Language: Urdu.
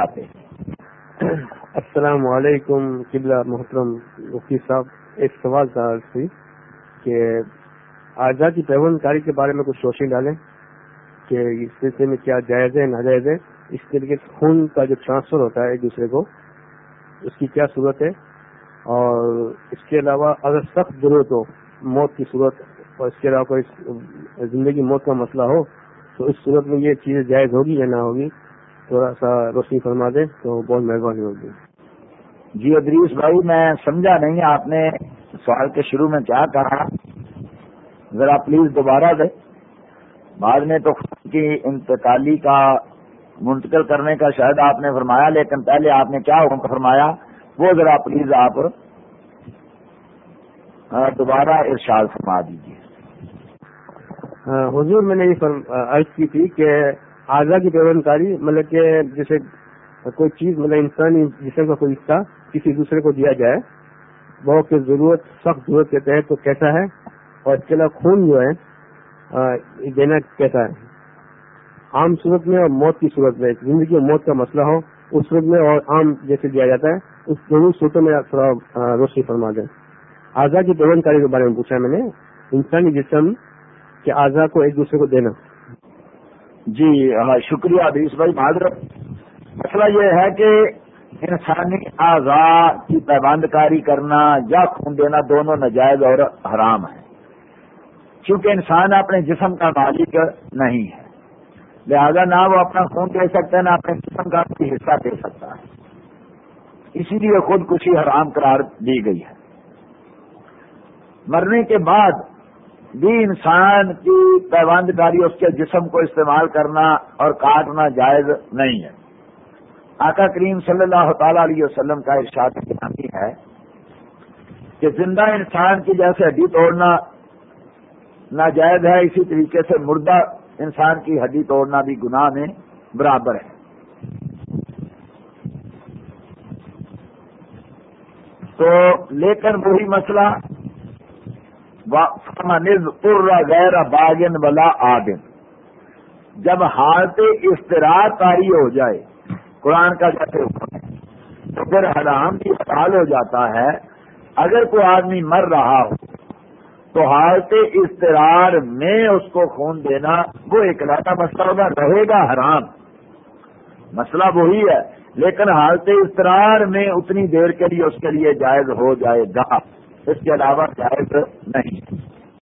جاتے السلام علیکم، قبلہ محترم مفتی صاحب، ایک سوال تھا سی کہ آزاد کی پیون کاری کے بارے میں کچھ روشنی ڈالیں کہ اس سلسلے میں کیا جائز ہے، ناجائز ہے۔ اس طریقے سے خون کا جو ٹرانسفر ہوتا ہے ایک دوسرے کو، اس کی کیا صورت ہے؟ اور اس کے علاوہ اگر سخت ضرورت ہو موت کی صورت، اور اس کے علاوہ کوئی زندگی موت کا مسئلہ ہو، تو اس صورت میں یہ چیزیں جائز ہوگی یا نہ ہوگی؟ تھوڑا سا روشنی فرما دیں تو بہت مہربانی ہوگی۔ جی ادریس بھائی میں سمجھا نہیں آپ نے سوال کے شروع میں کیا کہا؟ ذرا پلیز دوبارہ دے بعد میں تو خون کی انتقالی کا منتقل کرنے کا شاید آپ نے فرمایا لیکن پہلے آپ نے کیا فرمایا؟ وہ ذرا پلیز آپ دوبارہ ارشاد فرما دیجیے حضور میں نے یہ عرض کی تھی کہ آزا کی پیون کاری مطلب کہ جیسے کوئی چیز مطلب انسانی جسم کا کوئی حصہ کسی دوسرے کو دیا جائے، بہت کی ضرورت، سخت ضرورت کے تحت تو کیسا ہے اور اس کے خون جو ہے دینا کیسا ہے۔ عام صورت میں اور موت کی صورت میں، زندگی اور موت کا مسئلہ ہو، اس صورت میں اور عام جیسے دیا جاتا ہے، اس دونوں صورتوں میں تھوڑا روشنی فرما دیں۔ آزاد کی پیون کاری کے بارے میں پوچھا میں نے، انسانی جسم کے اعضا کو ایک دوسرے کو دینا۔ جی ہاں شکریہ عدیش بھائی، معذرت۔ مسئلہ یہ ہے کہ انسانی اعضا کی پیبند کاری کرنا یا خون دینا دونوں نجائز اور حرام ہے کیونکہ انسان اپنے جسم کا مالک نہیں ہے، لہذا نہ وہ اپنا خون دے سکتا ہے، نہ اپنے جسم کا کوئی حصہ دے سکتا ہے۔ اسی لیے خود کشی حرام قرار دی گئی ہے۔ مرنے کے بعد بھی انسان کی پیوند کاری اس کے جسم کو استعمال کرنا اور کاٹنا جائز نہیں ہے۔ آقا کریم صلی اللہ تعالی علیہ وسلم کا ارشاد گرامی ہے کہ زندہ انسان کی جیسے ہڈی توڑنا ناجائز ہے، اسی طریقے سے مردہ انسان کی ہڈی توڑنا بھی گناہ میں برابر ہے۔ تو لیکن وہی مسئلہ غیر باغن ولا آگن جب حالت اشتراع تاری ہو جائے، قرآن کا جیسے حکم تو پھر حرام کی حال ہو جاتا ہے۔ اگر کوئی آدمی مر رہا ہو، تو حالت استرار میں اس کو خون دینا، وہ اکلاتا مسئلہ ہوگا، رہے گا حرام۔ مسئلہ وہی ہے، لیکن حالت استرار میں اتنی دیر کے لیے اس کے لیے جائز ہو جائے گا۔ اس کے علاوہ جائز نہیں